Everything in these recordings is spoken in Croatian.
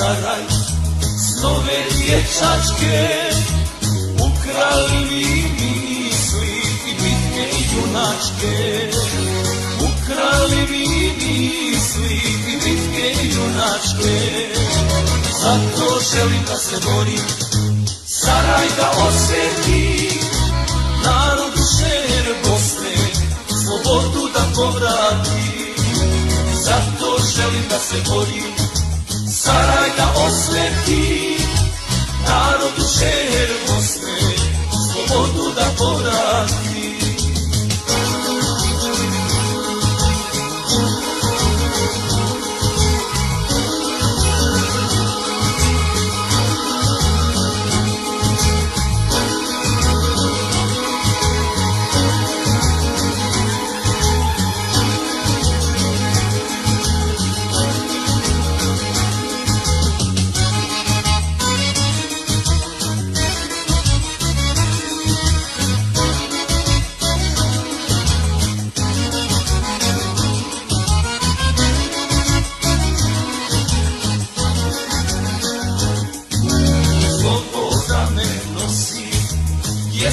Saraj, snove dječačke, ukrali mi misli i bitke i junačke. Ukrali mi misli i bitke i junačke, zato želim da se borim, Saraj da osveti, narodu šer Bosne, slobodu da povrati, zato želim da se borim, Saraj da osveti, narodu Bosne, slobodu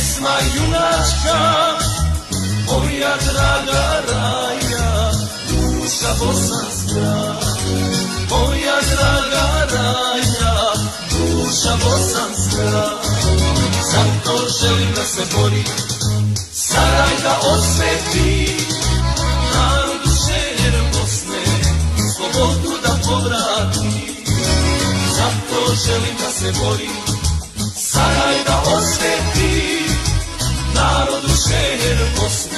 Pjesma junačka, moja draga raja Duša bosanska, moja draga raja Duša bosanska, zato želim da se borim Saraj da osveti, narodu šer Bosne Slobodu da povrati. Zato želim da se borim Saraj da osveti Narodu šer Bosne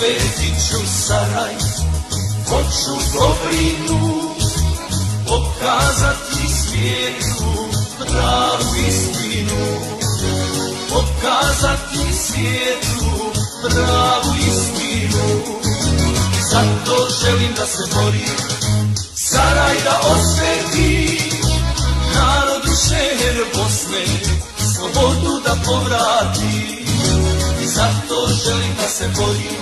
Osvetit ću Saraj. Hoću dobrinu Pokazati svijetu Pravu istinu. Pokazati svijetu Pravu istinu. Zato želim da se borim Saraj da osveti Narodu šer Bosne Slobodu da povrati. Zato želim da se borim